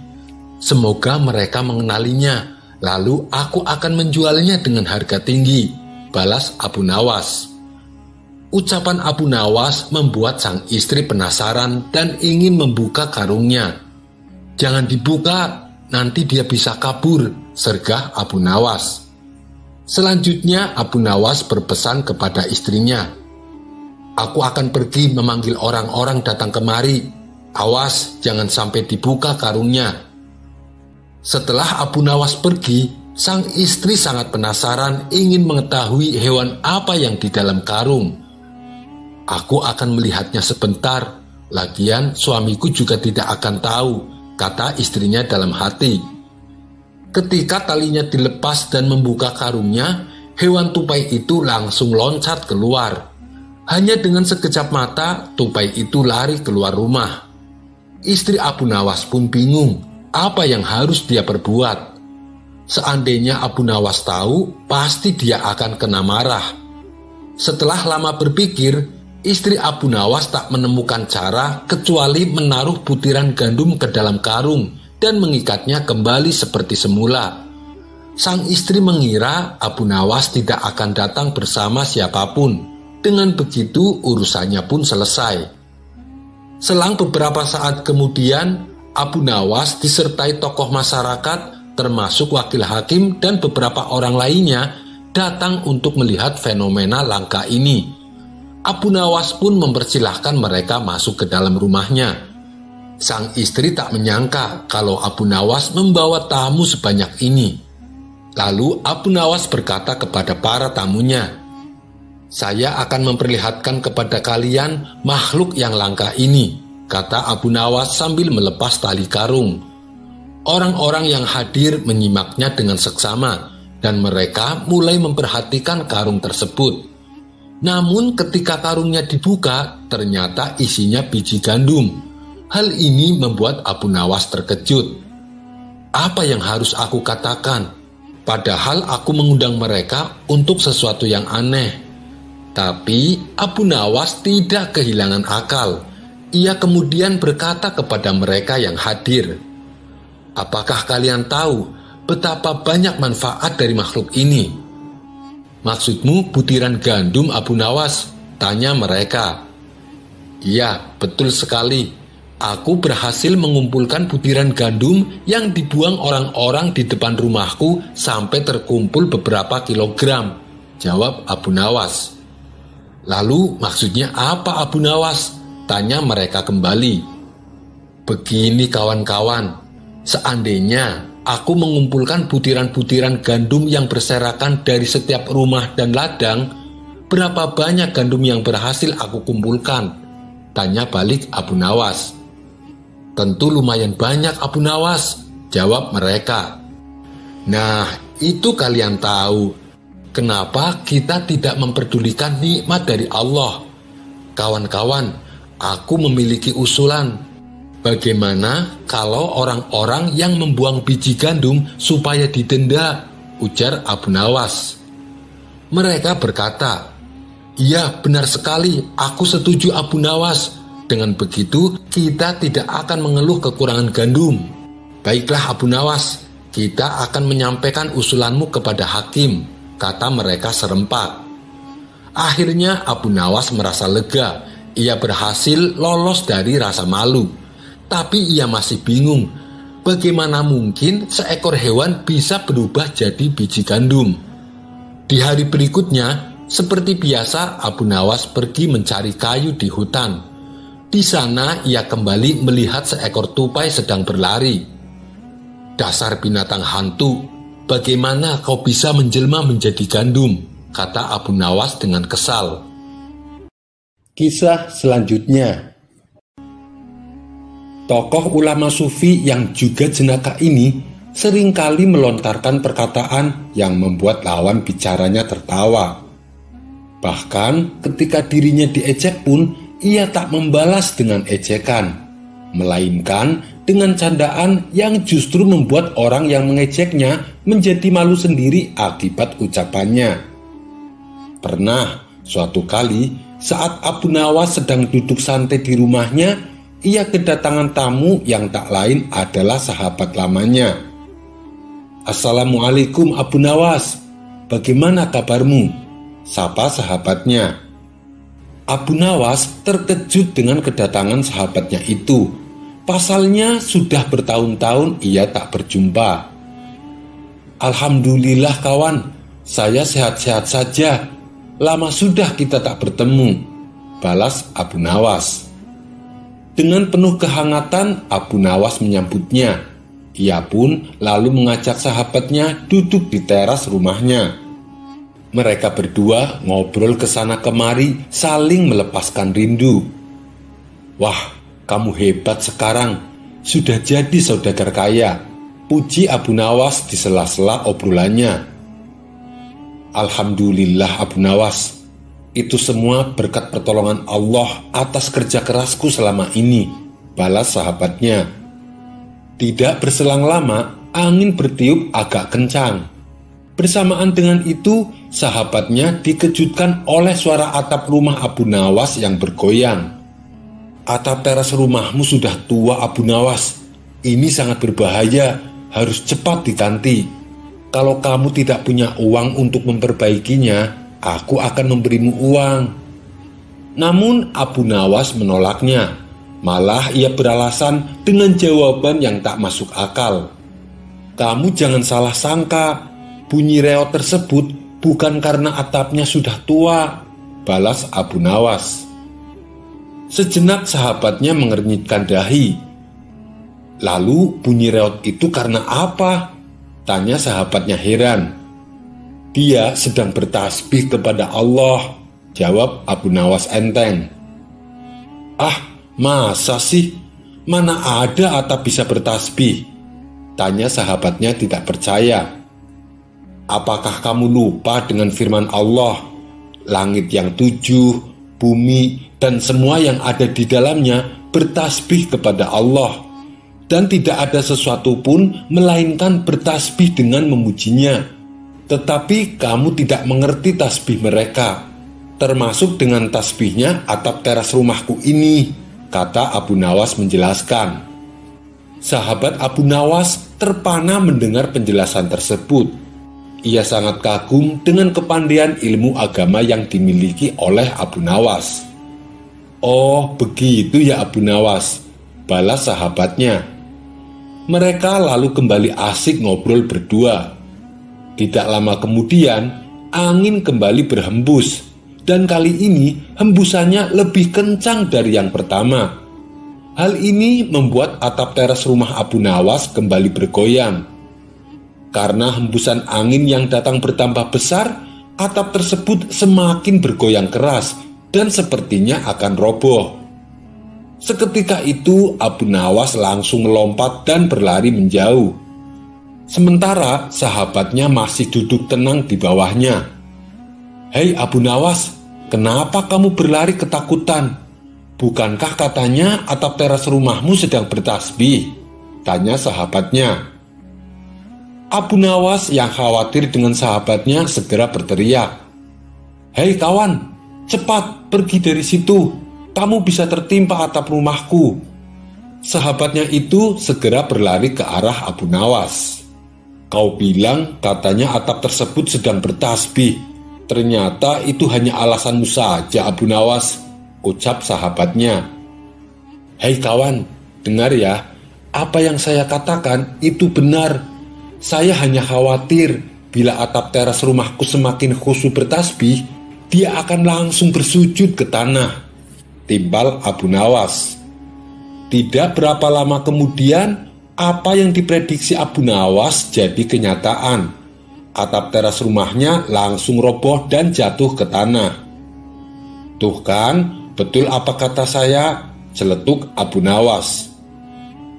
Semoga mereka mengenalinya, lalu aku akan menjualnya dengan harga tinggi. Balas Abu Nawas. Ucapan Abu Nawas membuat sang istri penasaran dan ingin membuka karungnya. Jangan dibuka, nanti dia bisa kabur, sergah Abu Nawas. Selanjutnya Abu Nawas berpesan kepada istrinya, Aku akan pergi memanggil orang-orang datang kemari. Awas, jangan sampai dibuka karungnya. Setelah Abu Nawas pergi, sang istri sangat penasaran ingin mengetahui hewan apa yang di dalam karung. Aku akan melihatnya sebentar, lagian suamiku juga tidak akan tahu, kata istrinya dalam hati. Ketika talinya dilepas dan membuka karungnya, hewan tupai itu langsung loncat keluar. Hanya dengan sekejap mata, tupai itu lari keluar rumah. Istri Abu Nawas pun bingung apa yang harus dia perbuat. Seandainya Abu Nawas tahu, pasti dia akan kena marah. Setelah lama berpikir, istri Abu Nawas tak menemukan cara kecuali menaruh butiran gandum ke dalam karung dan mengikatnya kembali seperti semula. Sang istri mengira Abu Nawas tidak akan datang bersama siapa pun. Dengan begitu, urusannya pun selesai. Selang beberapa saat kemudian, Abu Nawas disertai tokoh masyarakat termasuk wakil hakim dan beberapa orang lainnya, datang untuk melihat fenomena langka ini. Abu Nawas pun mempersilahkan mereka masuk ke dalam rumahnya. Sang istri tak menyangka kalau Abu Nawas membawa tamu sebanyak ini. Lalu Abu Nawas berkata kepada para tamunya, "Saya akan memperlihatkan kepada kalian makhluk yang langka ini," kata Abu Nawas sambil melepas tali karung. Orang-orang yang hadir menyimaknya dengan seksama, dan mereka mulai memperhatikan karung tersebut. Namun, ketika karungnya dibuka, ternyata isinya biji gandum. Hal ini membuat Abu Nawas terkejut. Apa yang harus aku katakan? Padahal aku mengundang mereka untuk sesuatu yang aneh. Tapi Abu Nawas tidak kehilangan akal. Ia kemudian berkata kepada mereka yang hadir, Apakah kalian tahu betapa banyak manfaat dari makhluk ini? Maksudmu butiran gandum Abu Nawas? Tanya mereka. Ya, betul sekali. Aku berhasil mengumpulkan butiran gandum yang dibuang orang-orang di depan rumahku sampai terkumpul beberapa kilogram. Jawab Abu Nawas. Lalu maksudnya apa Abu Nawas? Tanya mereka kembali. Begini kawan-kawan, Seandainya aku mengumpulkan butiran-butiran gandum yang berserakan dari setiap rumah dan ladang, berapa banyak gandum yang berhasil aku kumpulkan? Tanya balik Abu Nawas. Tentu lumayan banyak Abu Nawas, jawab mereka. Nah, itu kalian tahu kenapa kita tidak memperdulikan nikmat dari Allah. Kawan-kawan, aku memiliki usulan Bagaimana kalau orang-orang yang membuang biji gandum supaya didenda? Ujar Abu Nawas. Mereka berkata, Iya benar sekali, aku setuju Abu Nawas. Dengan begitu kita tidak akan mengeluh kekurangan gandum. Baiklah Abu Nawas, kita akan menyampaikan usulanmu kepada hakim, kata mereka serempak. Akhirnya Abu Nawas merasa lega, ia berhasil lolos dari rasa malu tapi ia masih bingung bagaimana mungkin seekor hewan bisa berubah jadi biji gandum. Di hari berikutnya, seperti biasa Abu Nawas pergi mencari kayu di hutan. Di sana ia kembali melihat seekor tupai sedang berlari. Dasar binatang hantu, bagaimana kau bisa menjelma menjadi gandum? Kata Abu Nawas dengan kesal. Kisah selanjutnya Tokoh ulama sufi yang juga jenaka ini sering kali melontarkan perkataan yang membuat lawan bicaranya tertawa. Bahkan ketika dirinya diejek pun ia tak membalas dengan ejekan, melainkan dengan candaan yang justru membuat orang yang mengejeknya menjadi malu sendiri akibat ucapannya. Pernah suatu kali saat Abu Nawas sedang duduk santai di rumahnya, ia kedatangan tamu yang tak lain adalah sahabat lamanya. Assalamualaikum Abu Nawas, bagaimana kabarmu? Sapa sahabatnya. Abu Nawas terkejut dengan kedatangan sahabatnya itu. Pasalnya sudah bertahun-tahun ia tak berjumpa. Alhamdulillah kawan, saya sehat-sehat saja. Lama sudah kita tak bertemu. Balas Abu Nawas. Dengan penuh kehangatan, Abu Nawas menyambutnya. Ia pun lalu mengajak sahabatnya duduk di teras rumahnya. Mereka berdua ngobrol ke sana kemari, saling melepaskan rindu. Wah, kamu hebat sekarang. Sudah jadi saudagar kaya. Puji Abu Nawas di sela-sela obrolannya. Alhamdulillah Abu Nawas, itu semua berkat pertolongan Allah atas kerja kerasku selama ini, balas sahabatnya. Tidak berselang lama, angin bertiup agak kencang. Bersamaan dengan itu, sahabatnya dikejutkan oleh suara atap rumah Abu Nawas yang bergoyang. Atap teras rumahmu sudah tua Abu Nawas. Ini sangat berbahaya, harus cepat diganti. Kalau kamu tidak punya uang untuk memperbaikinya, aku akan memberimu uang. Namun Abu Nawas menolaknya. Malah ia beralasan dengan jawaban yang tak masuk akal. Kamu jangan salah sangka, bunyi reot tersebut bukan karena atapnya sudah tua, balas Abu Nawas. Sejenak sahabatnya mengernyitkan dahi. Lalu bunyi reot itu karena apa? Tanya sahabatnya heran. Dia sedang bertasbih kepada Allah, jawab Abu Nawas enteng. Ah, Masa sih? Mana ada atap bisa bertasbih? Tanya sahabatnya tidak percaya. Apakah kamu lupa dengan firman Allah? Langit yang tujuh, bumi, dan semua yang ada di dalamnya bertasbih kepada Allah. Dan tidak ada sesuatu pun melainkan bertasbih dengan memujinya. Tetapi kamu tidak mengerti tasbih mereka, termasuk dengan tasbihnya atap teras rumahku ini kata Abu Nawas menjelaskan. Sahabat Abu Nawas terpana mendengar penjelasan tersebut. Ia sangat kagum dengan kepandaian ilmu agama yang dimiliki oleh Abu Nawas. Oh, begitu ya Abu Nawas, balas sahabatnya. Mereka lalu kembali asik ngobrol berdua. Tidak lama kemudian, angin kembali berhembus dan kali ini hembusannya lebih kencang dari yang pertama. Hal ini membuat atap teras rumah Abu Nawas kembali bergoyang. Karena hembusan angin yang datang bertambah besar, atap tersebut semakin bergoyang keras dan sepertinya akan roboh. Seketika itu Abu Nawas langsung melompat dan berlari menjauh. Sementara sahabatnya masih duduk tenang di bawahnya. Hei Abu Nawas, Kenapa kamu berlari ketakutan? Bukankah katanya atap teras rumahmu sedang bertasbih? Tanya sahabatnya. Abu Nawas yang khawatir dengan sahabatnya segera berteriak. Hei kawan, cepat pergi dari situ. Kamu bisa tertimpa atap rumahku. Sahabatnya itu segera berlari ke arah Abu Nawas. Kau bilang katanya atap tersebut sedang bertasbih. Ternyata itu hanya alasanmu saja Abu Nawas, ucap sahabatnya. Hei kawan, dengar ya, apa yang saya katakan itu benar. Saya hanya khawatir bila atap teras rumahku semakin khusyuk bertasbih, dia akan langsung bersujud ke tanah. Timbal Abu Nawas. Tidak berapa lama kemudian, apa yang diprediksi Abu Nawas jadi kenyataan atap teras rumahnya langsung roboh dan jatuh ke tanah. Tuh kan, betul apa kata saya, celetuk Abu Nawas.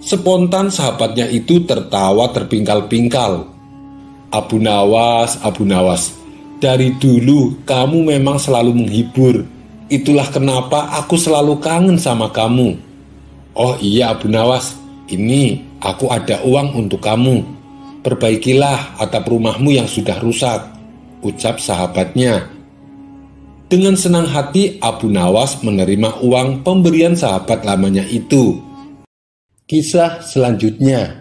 Spontan sahabatnya itu tertawa terpingkal-pingkal. Abu Nawas, Abu Nawas, dari dulu kamu memang selalu menghibur. Itulah kenapa aku selalu kangen sama kamu. Oh iya Abu Nawas, ini aku ada uang untuk kamu. Perbaikilah atap rumahmu yang sudah rusak, ucap sahabatnya. Dengan senang hati Abu Nawas menerima uang pemberian sahabat lamanya itu. Kisah selanjutnya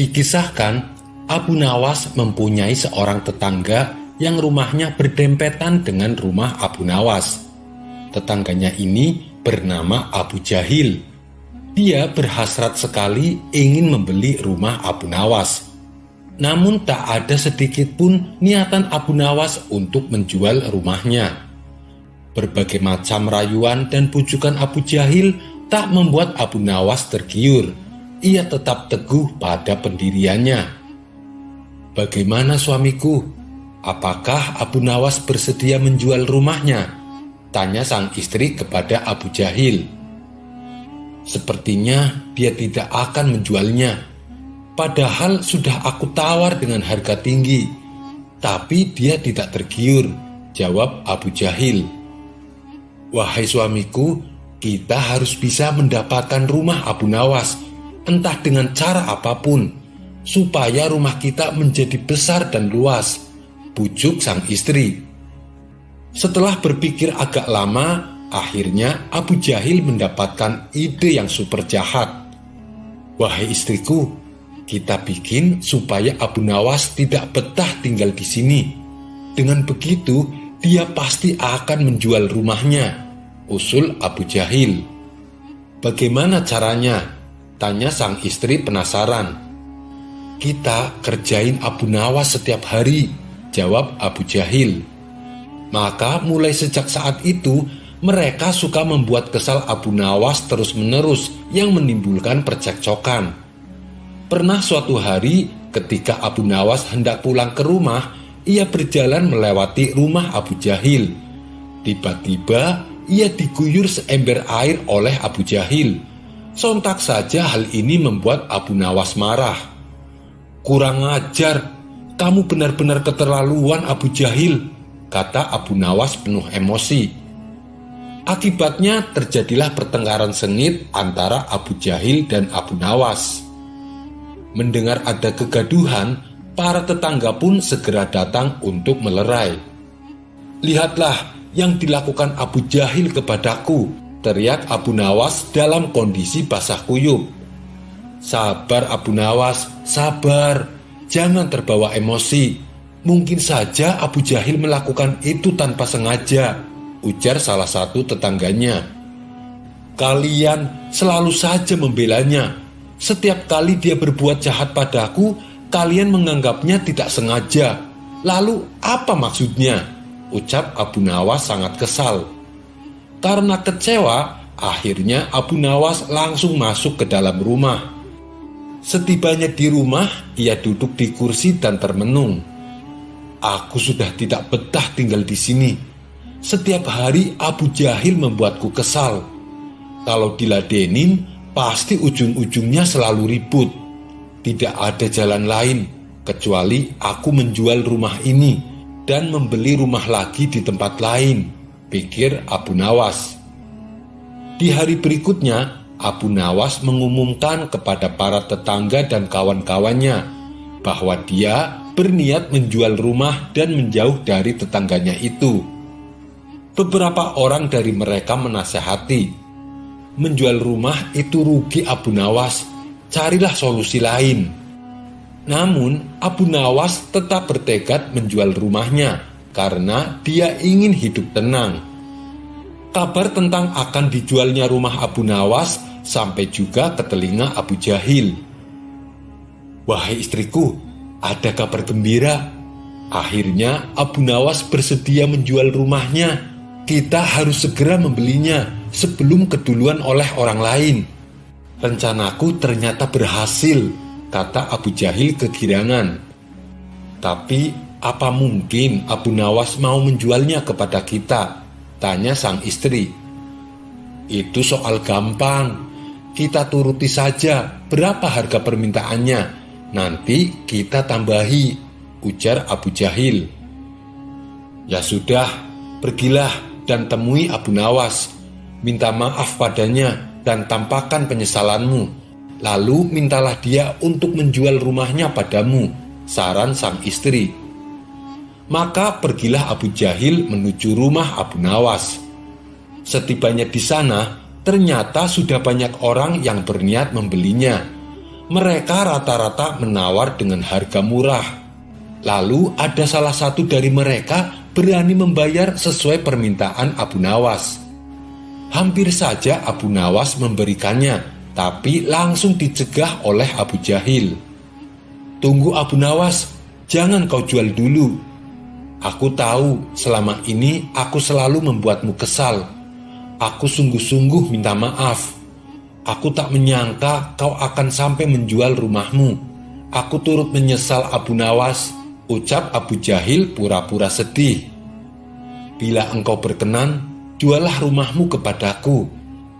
Dikisahkan, Abu Nawas mempunyai seorang tetangga yang rumahnya berdempetan dengan rumah Abu Nawas. Tetangganya ini bernama Abu Jahil. Dia berhasrat sekali ingin membeli rumah Abu Nawas. Namun tak ada sedikit pun niatan Abu Nawas untuk menjual rumahnya. Berbagai macam rayuan dan pujukan Abu Jahil tak membuat Abu Nawas tergiur. Ia tetap teguh pada pendiriannya. Bagaimana suamiku? Apakah Abu Nawas bersedia menjual rumahnya? Tanya sang istri kepada Abu Jahil. Sepertinya dia tidak akan menjualnya. Padahal sudah aku tawar dengan harga tinggi. Tapi dia tidak tergiur, jawab Abu Jahil. Wahai suamiku, kita harus bisa mendapatkan rumah Abu Nawas. entah dengan cara apa pun, supaya rumah kita menjadi besar dan luas. Bujuk sang istri. Setelah berpikir agak lama, akhirnya Abu Jahil mendapatkan ide yang super jahat. Wahai istriku, kita bikin supaya Abu Nawas tidak betah tinggal di sini. Dengan begitu, dia pasti akan menjual rumahnya. Usul Abu Jahil. Bagaimana caranya? Tanya sang istri penasaran. Kita kerjain Abu Nawas setiap hari, jawab Abu Jahil. Maka mulai sejak saat itu, mereka suka membuat kesal Abu Nawas terus-menerus yang menimbulkan percekcokan. Pernah suatu hari ketika Abu Nawas hendak pulang ke rumah, ia berjalan melewati rumah Abu Jahil. Tiba-tiba ia diguyur seember air oleh Abu Jahil. Sontak saja hal ini membuat Abu Nawas marah. Kurang ajar, kamu benar-benar keterlaluan Abu Jahil, kata Abu Nawas penuh emosi. Akibatnya terjadilah pertengkaran sengit antara Abu Jahil dan Abu Nawas. Mendengar ada kegaduhan, para tetangga pun segera datang untuk melerai. Lihatlah yang dilakukan Abu Jahil kepadaku, teriak Abu Nawas dalam kondisi basah kuyup. Sabar Abu Nawas, sabar, jangan terbawa emosi. Mungkin saja Abu Jahil melakukan itu tanpa sengaja, ujar salah satu tetangganya. Kalian selalu saja membelanya. Setiap kali dia berbuat jahat padaku, kalian menganggapnya tidak sengaja. Lalu apa maksudnya? Ucap Abu Nawas sangat kesal. Karena kecewa, akhirnya Abu Nawas langsung masuk ke dalam rumah. Setibanya di rumah, ia duduk di kursi dan termenung. Aku sudah tidak betah tinggal di sini. Setiap hari Abu Jahil membuatku kesal. Kalau diladenin, pasti ujung-ujungnya selalu ribut. Tidak ada jalan lain kecuali aku menjual rumah ini dan membeli rumah lagi di tempat lain, pikir Abu Nawas. Di hari berikutnya, Abu Nawas mengumumkan kepada para tetangga dan kawan-kawannya bahwa dia berniat menjual rumah dan menjauh dari tetangganya itu. Beberapa orang dari mereka menasehati, menjual rumah itu rugi Abu Nawas carilah solusi lain. Namun, Abu Nawas tetap bertekad menjual rumahnya karena dia ingin hidup tenang. Kabar tentang akan dijualnya rumah Abu Nawas sampai juga ke telinga Abu Jahil. Wahai istriku, ada kabar gembira. Akhirnya Abu Nawas bersedia menjual rumahnya. Kita harus segera membelinya sebelum keduluan oleh orang lain. Rencanaku ternyata berhasil, kata Abu Jahil kegirangan. Tapi apa mungkin Abu Nawas mau menjualnya kepada kita? Tanya sang istri. Itu soal gampang. Kita turuti saja berapa harga permintaannya. Nanti kita tambahi, ujar Abu Jahil. Ya sudah, pergilah dan temui Abu Nawas. Minta maaf padanya dan tampakkan penyesalanmu. Lalu mintalah dia untuk menjual rumahnya padamu, saran sang istri. Maka pergilah Abu Jahil menuju rumah Abu Nawas. Setibanya di sana, ternyata sudah banyak orang yang berniat membelinya. Mereka rata-rata menawar dengan harga murah. Lalu ada salah satu dari mereka berani membayar sesuai permintaan Abu Nawas. Hampir saja Abu Nawas memberikannya, tapi langsung dicegah oleh Abu Jahil. Tunggu Abu Nawas, jangan kau jual dulu. Aku tahu selama ini aku selalu membuatmu kesal. Aku sungguh-sungguh minta maaf. Aku tak menyangka kau akan sampai menjual rumahmu. Aku turut menyesal Abu Nawas, ucap Abu Jahil pura-pura sedih. Bila engkau berkenan, jualah rumahmu kepadaku.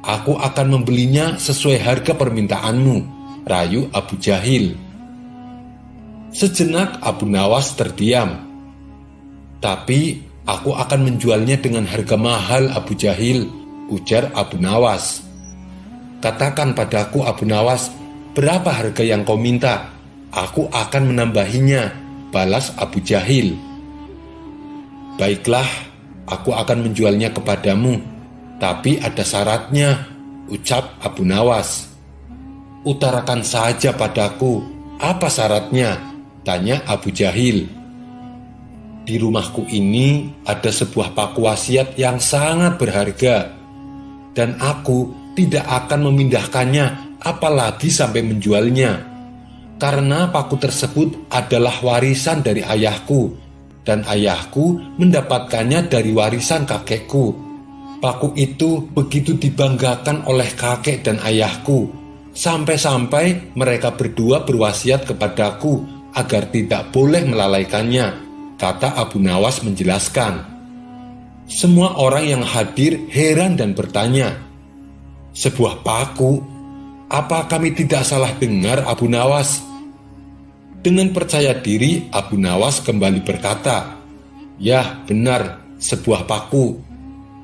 Aku akan membelinya sesuai harga permintaanmu, rayu Abu Jahil. Sejenak Abu Nawas terdiam. Tapi aku akan menjualnya dengan harga mahal Abu Jahil, ujar Abu Nawas. Katakan padaku Abu Nawas, berapa harga yang kau minta? Aku akan menambahinya, balas Abu Jahil. Baiklah, aku akan menjualnya kepadamu, tapi ada syaratnya, ucap Abu Nawas. Utarakan saja padaku, apa syaratnya? Tanya Abu Jahil. Di rumahku ini ada sebuah paku wasiat yang sangat berharga, dan aku tidak akan memindahkannya, apalagi sampai menjualnya karena paku tersebut adalah warisan dari ayahku, dan ayahku mendapatkannya dari warisan kakekku. Paku itu begitu dibanggakan oleh kakek dan ayahku, sampai-sampai mereka berdua berwasiat kepadaku agar tidak boleh melalaikannya, kata Abu Nawas menjelaskan. Semua orang yang hadir heran dan bertanya, "Sebuah paku? Apa kami tidak salah dengar, Abu Nawas?" Dengan percaya diri, Abu Nawas kembali berkata, "Ya, benar, sebuah paku.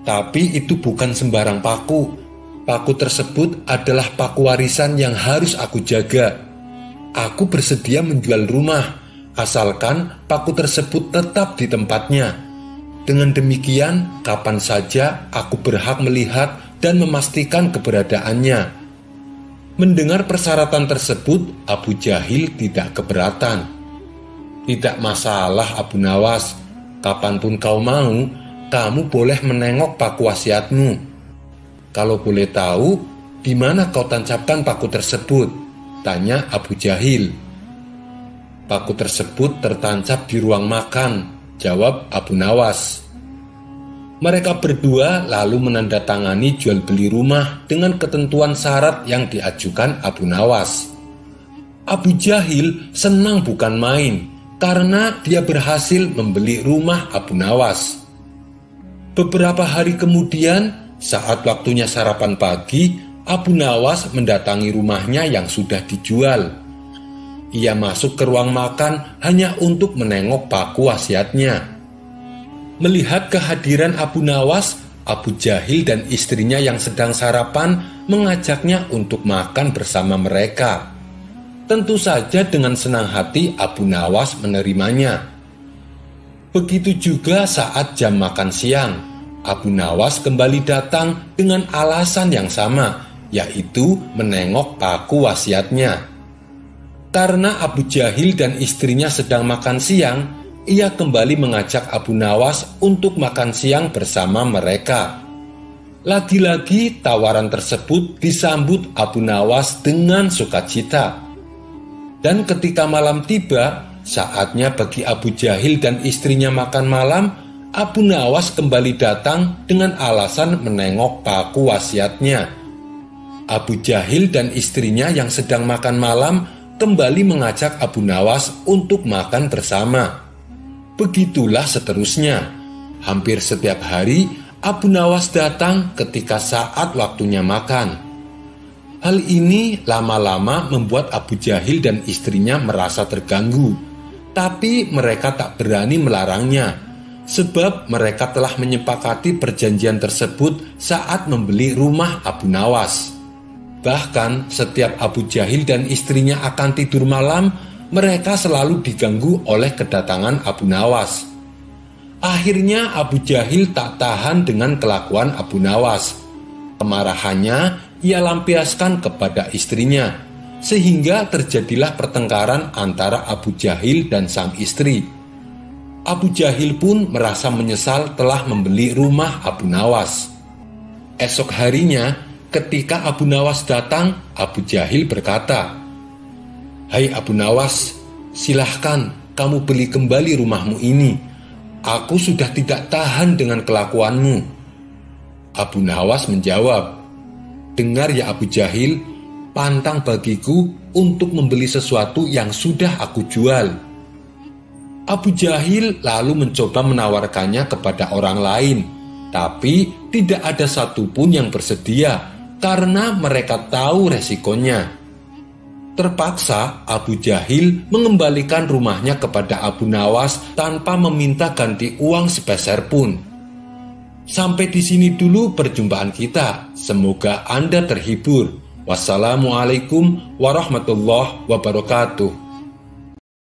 Tapi itu bukan sembarang paku. Paku tersebut adalah paku warisan yang harus aku jaga. Aku bersedia menjual rumah, asalkan paku tersebut tetap di tempatnya. Dengan demikian, kapan saja aku berhak melihat dan memastikan keberadaannya." Mendengar persyaratan tersebut, Abu Jahil tidak keberatan. Tidak masalah Abu Nawas, kapan pun kau mau, kamu boleh menengok paku wasiatmu. Kalau boleh tahu, di mana kau tancapkan paku tersebut? Tanya Abu Jahil. Paku tersebut tertancap di ruang makan, jawab Abu Nawas. Mereka berdua lalu menandatangani jual beli rumah dengan ketentuan syarat yang diajukan Abu Nawas. Abu Jahil senang bukan main karena dia berhasil membeli rumah Abu Nawas. Beberapa hari kemudian, saat waktunya sarapan pagi, Abu Nawas mendatangi rumahnya yang sudah dijual. Ia masuk ke ruang makan hanya untuk menengok paku wasiatnya. Melihat kehadiran Abu Nawas, Abu Jahil dan istrinya yang sedang sarapan mengajaknya untuk makan bersama mereka. Tentu saja dengan senang hati Abu Nawas menerimanya. Begitu juga saat jam makan siang, Abu Nawas kembali datang dengan alasan yang sama, yaitu menengok paku wasiatnya. Karena Abu Jahil dan istrinya sedang makan siang, ia kembali mengajak Abu Nawas untuk makan siang bersama mereka. Lagi-lagi tawaran tersebut disambut Abu Nawas dengan sukacita. Dan ketika malam tiba, saatnya bagi Abu Jahil dan istrinya makan malam, Abu Nawas kembali datang dengan alasan menengok paku wasiatnya. Abu Jahil dan istrinya yang sedang makan malam kembali mengajak Abu Nawas untuk makan bersama. Begitulah seterusnya. Hampir setiap hari Abu Nawas datang ketika saat waktunya makan. Hal ini lama-lama membuat Abu Jahil dan istrinya merasa terganggu, tapi mereka tak berani melarangnya sebab mereka telah menyepakati perjanjian tersebut saat membeli rumah Abu Nawas. Bahkan setiap Abu Jahil dan istrinya akan tidur malam, mereka selalu diganggu oleh kedatangan Abu Nawas. Akhirnya Abu Jahil tak tahan dengan kelakuan Abu Nawas. Kemarahannya ia lampiaskan kepada istrinya, sehingga terjadilah pertengkaran antara Abu Jahil dan sang istri. Abu Jahil pun merasa menyesal telah membeli rumah Abu Nawas. Esok harinya, ketika Abu Nawas datang, Abu Jahil berkata, Hai Abu Nawas, silahkan kamu beli kembali rumahmu ini. Aku sudah tidak tahan dengan kelakuanmu. Abu Nawas menjawab, Dengar ya Abu Jahil, pantang bagiku untuk membeli sesuatu yang sudah aku jual. Abu Jahil lalu mencoba menawarkannya kepada orang lain, tapi tidak ada satupun yang bersedia karena mereka tahu resikonya. Terpaksa Abu Jahil mengembalikan rumahnya kepada Abu Nawas tanpa meminta ganti uang sepeser pun. Sampai di sini dulu perjumpaan kita. Semoga Anda terhibur. Wassalamualaikum warahmatullahi wabarakatuh.